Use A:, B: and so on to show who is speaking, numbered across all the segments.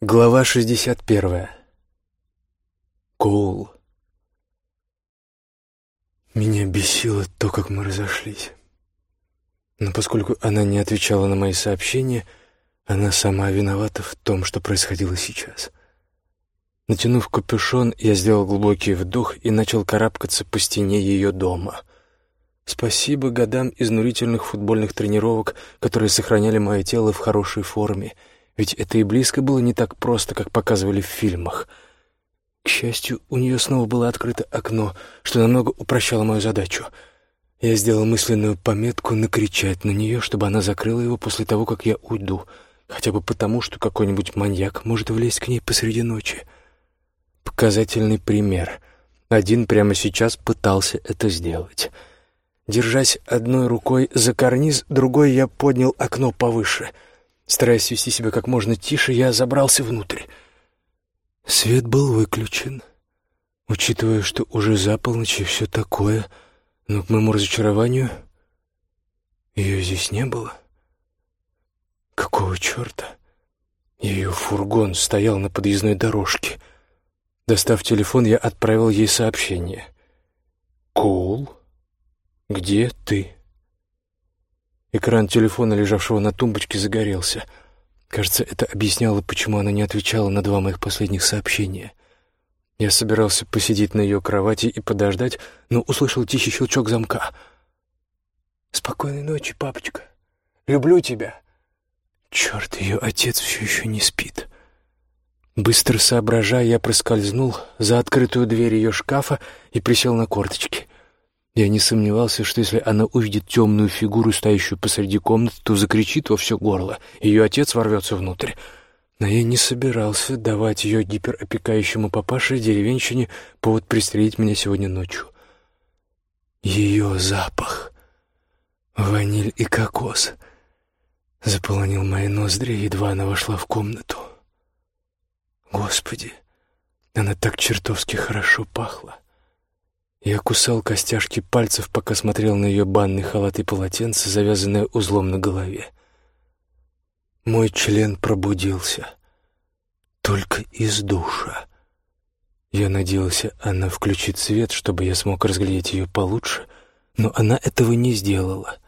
A: Глава 61. Коул. Меня бесило то, как мы разошлись. Но поскольку она не отвечала на мои сообщения, она сама виновата в том, что происходило сейчас. Натянув капюшон, я сделал глубокий вдох и начал карабкаться по стене ее дома. Спасибо годам изнурительных футбольных тренировок, которые сохраняли мое тело в хорошей форме — ведь это и близко было не так просто, как показывали в фильмах. К счастью, у нее снова было открыто окно, что намного упрощало мою задачу. Я сделал мысленную пометку накричать на нее, чтобы она закрыла его после того, как я уйду, хотя бы потому, что какой-нибудь маньяк может влезть к ней посреди ночи. Показательный пример. Один прямо сейчас пытался это сделать. Держась одной рукой за карниз, другой я поднял окно повыше — Стараясь вести себя как можно тише, я забрался внутрь. Свет был выключен. Учитывая, что уже за полночь и все такое, но к моему разочарованию ее здесь не было. Какого черта? Ее фургон стоял на подъездной дорожке. Достав телефон, я отправил ей сообщение. «Коул, где ты?» Экран телефона, лежавшего на тумбочке, загорелся. Кажется, это объясняло, почему она не отвечала на два моих последних сообщения. Я собирался посидеть на ее кровати и подождать, но услышал тихий щелчок замка. «Спокойной ночи, папочка. Люблю тебя». Черт, ее отец все еще не спит. Быстро соображая, я проскользнул за открытую дверь ее шкафа и присел на корточки. Я не сомневался, что если она увидит темную фигуру, стоящую посреди комнаты, то закричит во все горло. Ее отец ворвется внутрь. Но я не собирался давать ее гиперопекающему папаше деревенщине повод пристрелить меня сегодня ночью. Ее запах, ваниль и кокос, заполонил мои ноздри, едва она вошла в комнату. Господи, она так чертовски хорошо пахла. Я кусал костяшки пальцев, пока смотрел на ее банный халат и полотенце, завязанное узлом на голове. Мой член пробудился. Только из душа. Я надеялся, она включит свет, чтобы я смог разглядеть ее получше, но она этого не сделала.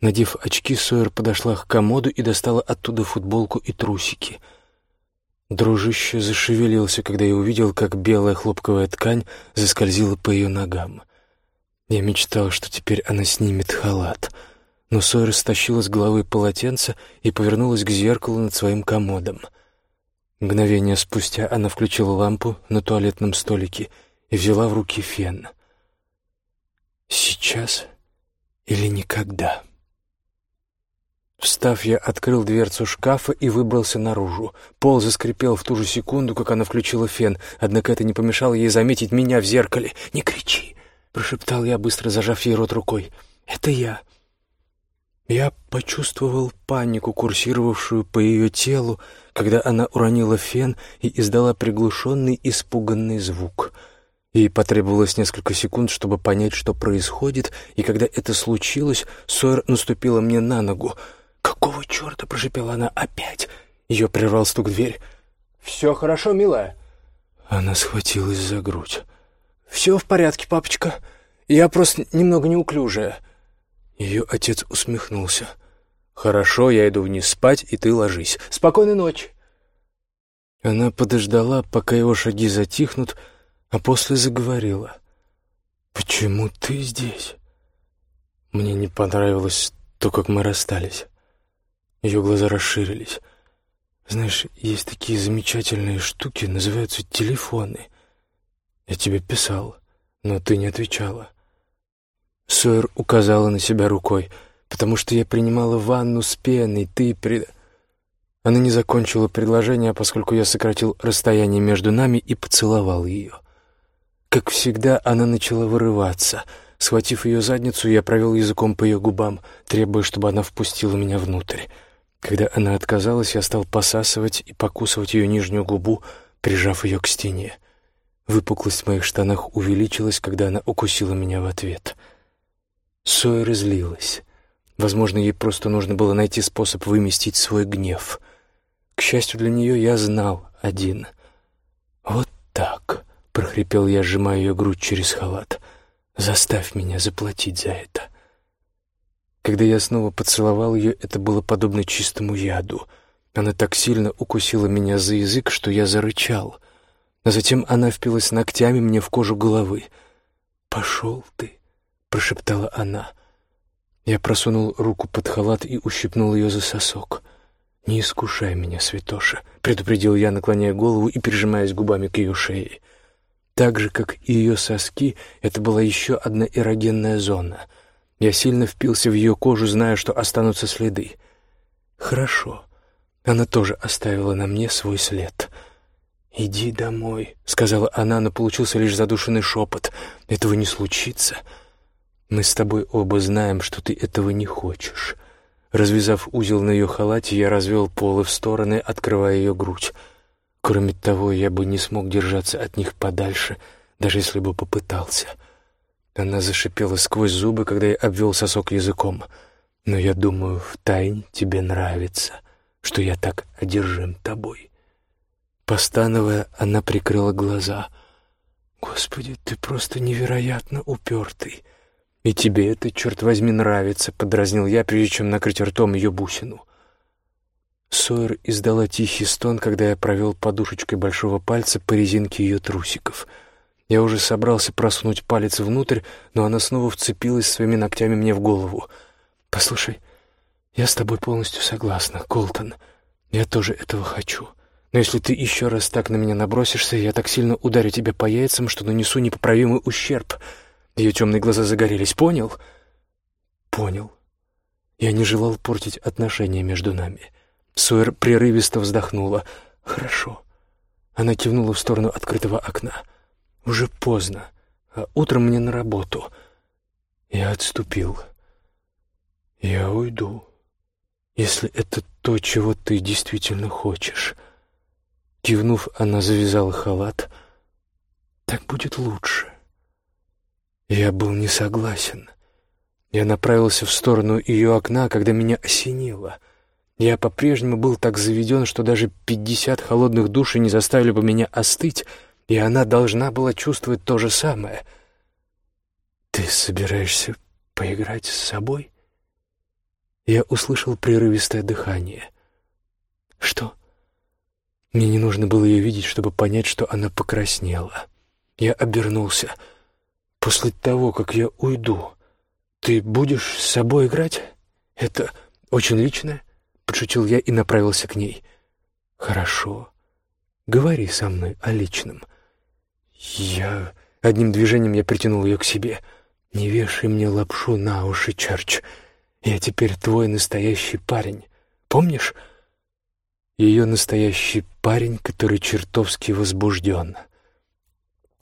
A: Надев очки, Сойер подошла к комоду и достала оттуда футболку и трусики — Дружище зашевелился, когда я увидел, как белая хлопковая ткань заскользила по ее ногам. Я мечтал, что теперь она снимет халат, но Сойер стащила с головы полотенце и повернулась к зеркалу над своим комодом. Мгновение спустя она включила лампу на туалетном столике и взяла в руки фен. «Сейчас или никогда?» Встав, я открыл дверцу шкафа и выбрался наружу. Пол заскрипел в ту же секунду, как она включила фен, однако это не помешало ей заметить меня в зеркале. «Не кричи!» — прошептал я, быстро зажав ей рот рукой. «Это я!» Я почувствовал панику, курсировавшую по ее телу, когда она уронила фен и издала приглушенный, испуганный звук. Ей потребовалось несколько секунд, чтобы понять, что происходит, и когда это случилось, Сойер наступила мне на ногу — «Какого черта?» — прошепела она опять. Ее прервал стук в дверь. «Все хорошо, милая?» Она схватилась за грудь. «Все в порядке, папочка. Я просто немного неуклюжая». Ее отец усмехнулся. «Хорошо, я иду вниз спать, и ты ложись. Спокойной ночи!» Она подождала, пока его шаги затихнут, а после заговорила. «Почему ты здесь?» Мне не понравилось то, как мы расстались. Ее глаза расширились. «Знаешь, есть такие замечательные штуки, называются телефоны. Я тебе писал, но ты не отвечала». Сойер указала на себя рукой, потому что я принимала ванну с пеной, ты при... Она не закончила предложение, поскольку я сократил расстояние между нами и поцеловал ее. Как всегда, она начала вырываться. Схватив ее задницу, я провел языком по ее губам, требуя, чтобы она впустила меня внутрь. Когда она отказалась, я стал посасывать и покусывать ее нижнюю губу, прижав ее к стене. Выпуклость в моих штанах увеличилась, когда она укусила меня в ответ. Сойер разлилась. Возможно, ей просто нужно было найти способ выместить свой гнев. К счастью для нее, я знал один. «Вот так», — прохрипел я, сжимая ее грудь через халат. «Заставь меня заплатить за это». Когда я снова поцеловал ее, это было подобно чистому яду. Она так сильно укусила меня за язык, что я зарычал. А затем она впилась ногтями мне в кожу головы. «Пошел ты», — прошептала она. Я просунул руку под халат и ущипнул ее за сосок. «Не искушай меня, святоша», — предупредил я, наклоняя голову и прижимаясь губами к ее шее. Так же, как и ее соски, это была еще одна эрогенная зона. Я сильно впился в ее кожу, зная, что останутся следы. «Хорошо». Она тоже оставила на мне свой след. «Иди домой», — сказала она, но получился лишь задушенный шепот. «Этого не случится. Мы с тобой оба знаем, что ты этого не хочешь». Развязав узел на ее халате, я развел полы в стороны, открывая ее грудь. Кроме того, я бы не смог держаться от них подальше, даже если бы попытался. Она зашипела сквозь зубы, когда я обвел сосок языком. «Но я думаю, втайне тебе нравится, что я так одержим тобой». Постановая, она прикрыла глаза. «Господи, ты просто невероятно упертый!» «И тебе это, черт возьми, нравится», — подразнил я, прежде чем накрыть ртом ее бусину. Сойер издала тихий стон, когда я провел подушечкой большого пальца по резинке ее трусиков. Я уже собрался просунуть палец внутрь, но она снова вцепилась своими ногтями мне в голову. «Послушай, я с тобой полностью согласна, Колтон. Я тоже этого хочу. Но если ты еще раз так на меня набросишься, я так сильно ударю тебя по яйцам, что нанесу непоправимый ущерб». Ее темные глаза загорелись. «Понял?» «Понял. Я не желал портить отношения между нами». Суэр прерывисто вздохнула. «Хорошо». Она кивнула в сторону открытого окна. «Уже поздно. А утром мне на работу». Я отступил. «Я уйду, если это то, чего ты действительно хочешь». Кивнув, она завязала халат. «Так будет лучше». Я был не согласен. Я направился в сторону ее окна, когда меня осенило. Я по-прежнему был так заведен, что даже пятьдесят холодных душей не заставили бы меня остыть, и она должна была чувствовать то же самое. «Ты собираешься поиграть с собой?» Я услышал прерывистое дыхание. «Что?» Мне не нужно было ее видеть, чтобы понять, что она покраснела. Я обернулся — после того, как я уйду, ты будешь с собой играть? Это очень личное?» — подшутил я и направился к ней. «Хорошо. Говори со мной о личном». Я... Одним движением я притянул ее к себе. «Не вешай мне лапшу на уши, Чарч. Я теперь твой настоящий парень. Помнишь?» Ее настоящий парень, который чертовски возбужден.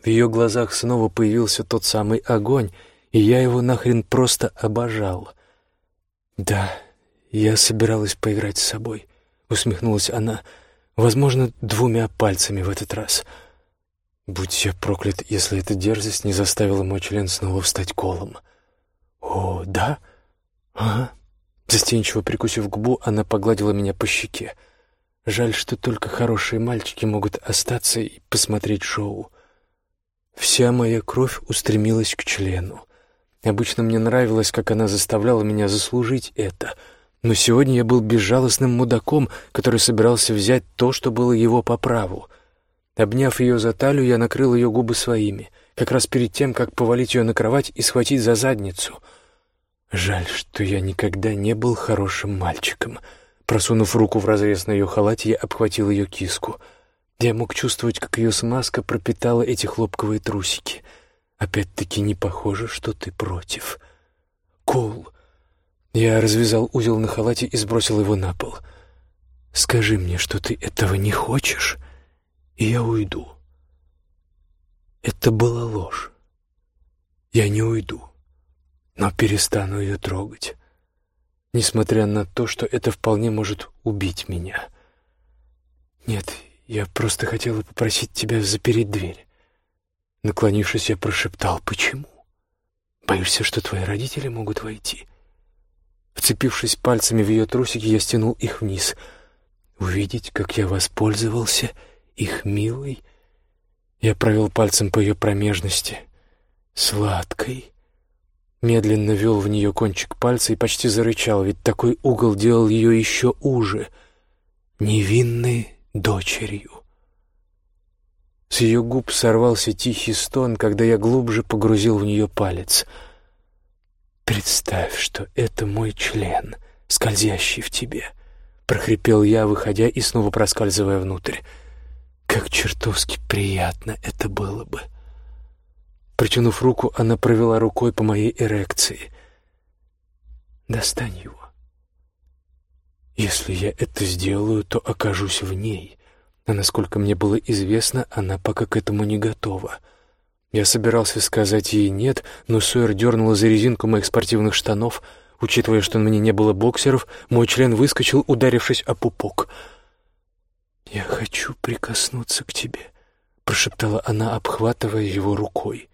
A: В ее глазах снова появился тот самый огонь, и я его нахрен просто обожал. «Да, я собиралась поиграть с собой», — усмехнулась она, возможно, двумя пальцами в этот раз. Будь я проклят, если эта дерзость не заставила мой член снова встать колом. «О, да? Ага». Застенчиво прикусив губу, она погладила меня по щеке. Жаль, что только хорошие мальчики могут остаться и посмотреть шоу. Вся моя кровь устремилась к члену. Обычно мне нравилось, как она заставляла меня заслужить это. Но сегодня я был безжалостным мудаком, который собирался взять то, что было его по праву. Обняв ее за талию, я накрыл ее губы своими, как раз перед тем, как повалить ее на кровать и схватить за задницу. Жаль, что я никогда не был хорошим мальчиком. Просунув руку в разрез на ее халате, я обхватил ее киску — я мог чувствовать, как ее смазка пропитала эти хлопковые трусики. Опять-таки не похоже, что ты против. Кул. Я развязал узел на халате и сбросил его на пол. Скажи мне, что ты этого не хочешь, и я уйду. Это была ложь. Я не уйду, но перестану ее трогать, несмотря на то, что это вполне может убить меня. Нет, я просто хотела попросить тебя запереть дверь. Наклонившись, я прошептал, почему? Боишься, что твои родители могут войти? Вцепившись пальцами в ее трусики, я стянул их вниз. увидеть, как я воспользовался их милой. Я провел пальцем по ее промежности, сладкой. Медленно вел в нее кончик пальца и почти зарычал, ведь такой угол делал ее еще уже, невинной дочерью. С ее губ сорвался тихий стон, когда я глубже погрузил в нее палец. «Представь, что это мой член, скользящий в тебе», — прохрипел я, выходя и снова проскальзывая внутрь. «Как чертовски приятно это было бы!» Протянув руку, она провела рукой по моей эрекции. «Достань его. Если я это сделаю, то окажусь в ней, а насколько мне было известно, она пока к этому не готова. Я собирался сказать ей «нет», но Сойер дернула за резинку моих спортивных штанов. Учитывая, что на мне не было боксеров, мой член выскочил, ударившись о пупок. «Я хочу прикоснуться к тебе», — прошептала она, обхватывая его рукой.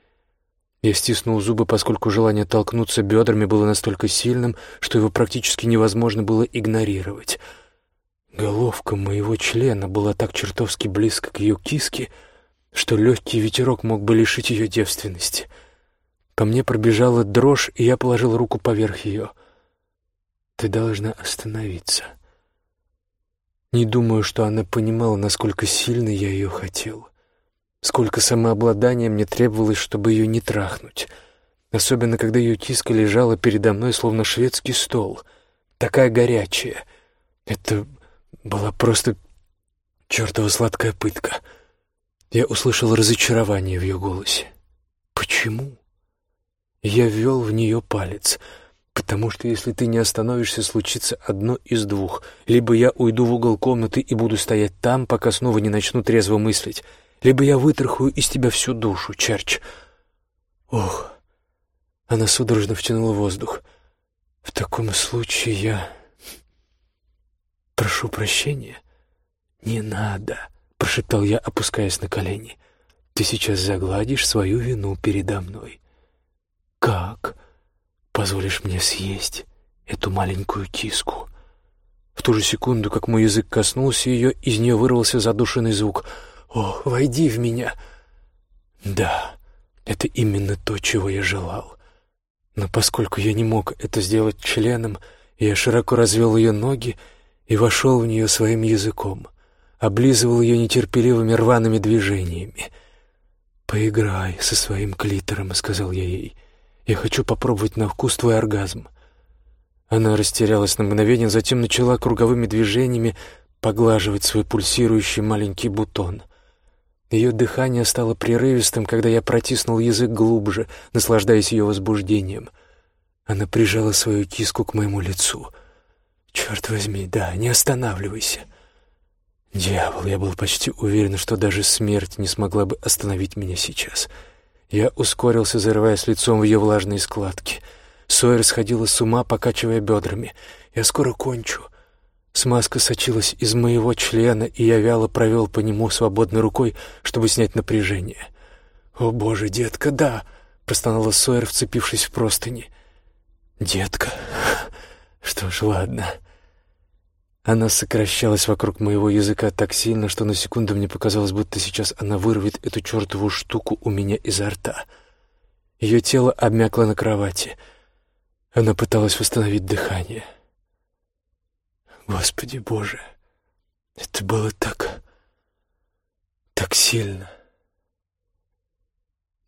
A: Я стиснул зубы, поскольку желание толкнуться бедрами было настолько сильным, что его практически невозможно было игнорировать — Головка моего члена была так чертовски близко к ее киске, что легкий ветерок мог бы лишить ее девственности. По мне пробежала дрожь, и я положил руку поверх ее. «Ты должна остановиться». Не думаю, что она понимала, насколько сильно я ее хотел. Сколько самообладания мне требовалось, чтобы ее не трахнуть. Особенно, когда ее киска лежала передо мной, словно шведский стол. Такая горячая. Это была просто чертова сладкая пытка. Я услышал разочарование в ее голосе. Почему? Я ввел в нее палец, потому что если ты не остановишься, случится одно из двух. Либо я уйду в угол комнаты и буду стоять там, пока снова не начну трезво мыслить, либо я вытрахаю из тебя всю душу, Черч. Ох, она судорожно втянула воздух. В таком случае я «Прошу прощения». «Не надо», — прошептал я, опускаясь на колени. «Ты сейчас загладишь свою вину передо мной». «Как? Позволишь мне съесть эту маленькую киску?» В ту же секунду, как мой язык коснулся ее, из нее вырвался задушенный звук. «О, войди в меня!» «Да, это именно то, чего я желал. Но поскольку я не мог это сделать членом, я широко развел ее ноги и вошел в нее своим языком, облизывал ее нетерпеливыми рваными движениями. «Поиграй со своим клитором», — сказал я ей. «Я хочу попробовать на вкус твой оргазм». Она растерялась на мгновение, затем начала круговыми движениями поглаживать свой пульсирующий маленький бутон. Ее дыхание стало прерывистым, когда я протиснул язык глубже, наслаждаясь ее возбуждением. Она прижала свою киску к моему лицу — Черт возьми, да, не останавливайся. Дьявол, я был почти уверен, что даже смерть не смогла бы остановить меня сейчас. Я ускорился, зарываясь лицом в ее влажные складки. Сойер сходила с ума, покачивая бедрами. «Я скоро кончу». Смазка сочилась из моего члена, и я вяло провел по нему свободной рукой, чтобы снять напряжение. «О, боже, детка, да!» — простонала Сойер, вцепившись в простыни. «Детка...» Что ж, ладно. Она сокращалась вокруг моего языка так сильно, что на секунду мне показалось, будто сейчас она вырвет эту чертову штуку у меня изо рта. Ее тело обмякло на кровати. Она пыталась восстановить дыхание. Господи Боже, это было так... так сильно.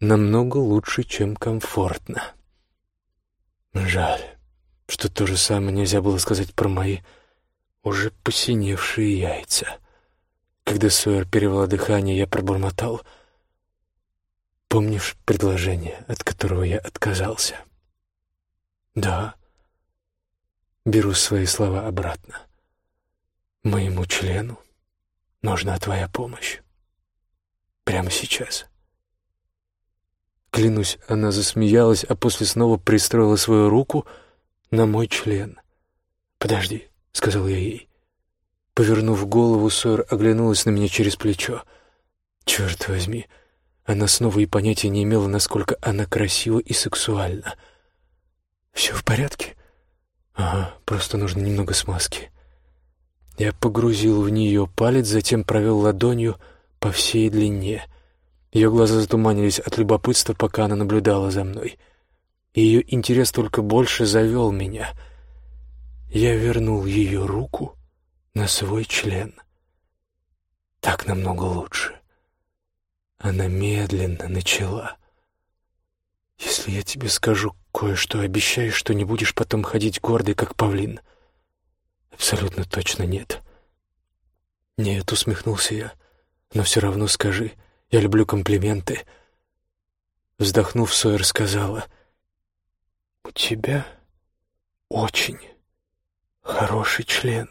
A: Намного лучше, чем комфортно. Жаль что то же самое нельзя было сказать про мои уже посиневшие яйца. Когда Сойер перевела дыхание, я пробормотал. «Помнишь предложение, от которого я отказался?» «Да». Беру свои слова обратно. «Моему члену нужна твоя помощь. Прямо сейчас». Клянусь, она засмеялась, а после снова пристроила свою руку — на мой член. «Подожди», — сказал я ей. Повернув голову, Сойер оглянулась на меня через плечо. «Черт возьми!» Она снова и понятия не имела, насколько она красива и сексуальна. «Все в порядке?» «Ага, просто нужно немного смазки». Я погрузил в нее палец, затем провел ладонью по всей длине. Ее глаза затуманились от любопытства, пока она наблюдала за мной. Ее интерес только больше завел меня. Я вернул ее руку на свой член. Так намного лучше. Она медленно начала. «Если я тебе скажу кое-что, обещаешь, что не будешь потом ходить гордый, как павлин?» «Абсолютно точно нет». «Нет», — усмехнулся я, — «но все равно скажи, я люблю комплименты». Вздохнув, Сойер сказала, «У тебя очень хороший член».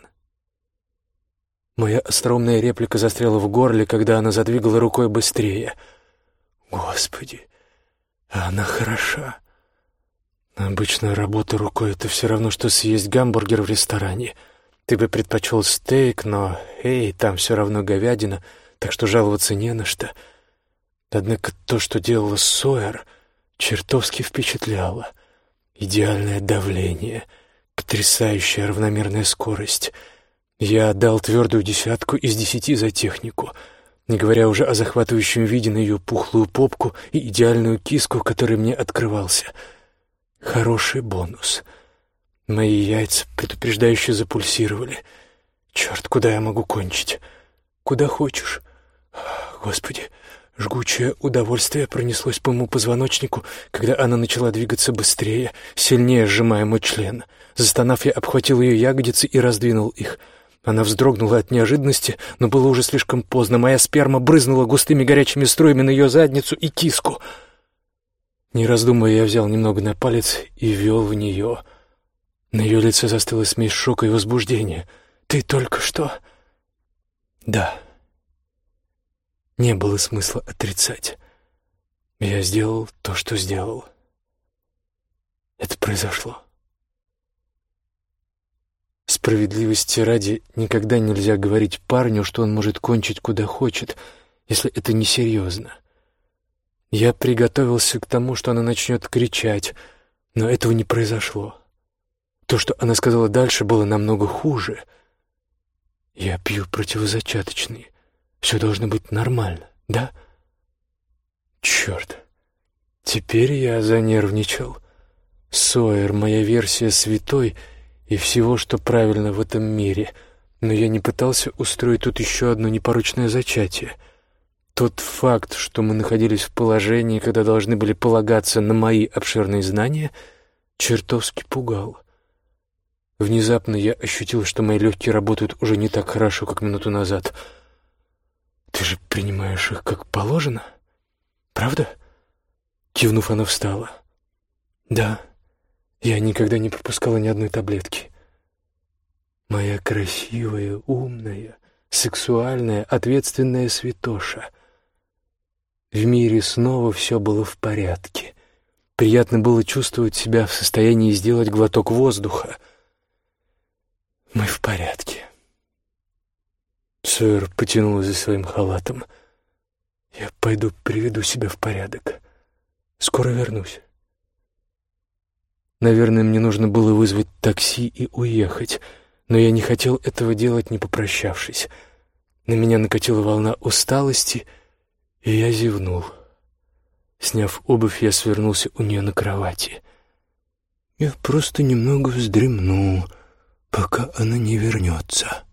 A: Моя остроумная реплика застряла в горле, когда она задвигала рукой быстрее. «Господи, она хороша!» Обычно работа рукой — это все равно, что съесть гамбургер в ресторане. Ты бы предпочел стейк, но, эй, там все равно говядина, так что жаловаться не на что. Однако то, что делала Сойер, чертовски впечатляло. Идеальное давление, потрясающая равномерная скорость — я отдал твердую десятку из десяти за технику, не говоря уже о захватывающем виде на ее пухлую попку и идеальную киску, который мне открывался. Хороший бонус. Мои яйца предупреждающе запульсировали. Черт, куда я могу кончить? Куда хочешь. Господи, жгучее удовольствие пронеслось по моему позвоночнику, когда она начала двигаться быстрее, сильнее сжимая мой член. Застонав, я обхватил ее ягодицы и раздвинул их — она вздрогнула от неожиданности, но было уже слишком поздно. Моя сперма брызнула густыми горячими струями на ее задницу и киску. Не раздумывая, я взял немного на палец и ввел в нее. На ее лице застыла смесь шока и возбуждения. «Ты только что...» «Да». Не было смысла отрицать. Я сделал то, что сделал. Это произошло. Справедливости ради, никогда нельзя говорить парню, что он может кончить куда хочет, если это несерьезно. Я приготовился к тому, что она начнет кричать, но этого не произошло. То, что она сказала дальше, было намного хуже. Я пью противозачаточные. Все должно быть нормально, да? Черт. Теперь я занервничал. Сойер, моя версия святой — и всего, что правильно в этом мире, но я не пытался устроить тут еще одно непорочное зачатие. Тот факт, что мы находились в положении, когда должны были полагаться на мои обширные знания, чертовски пугал. Внезапно я ощутил, что мои легкие работают уже не так хорошо, как минуту назад. «Ты же принимаешь их как положено, правда?» Кивнув, она встала. «Да». Я никогда не пропускала ни одной таблетки. Моя красивая, умная, сексуальная, ответственная святоша. В мире снова все было в порядке. Приятно было чувствовать себя в состоянии сделать глоток воздуха. Мы в порядке. Сойер потянула за своим халатом. Я пойду приведу себя в порядок. Скоро вернусь. Наверное, мне нужно было вызвать такси и уехать, но я не хотел этого делать, не попрощавшись. На меня накатила волна усталости, и я зевнул. Сняв обувь, я свернулся у нее на кровати. «Я просто немного вздремну, пока она не вернется».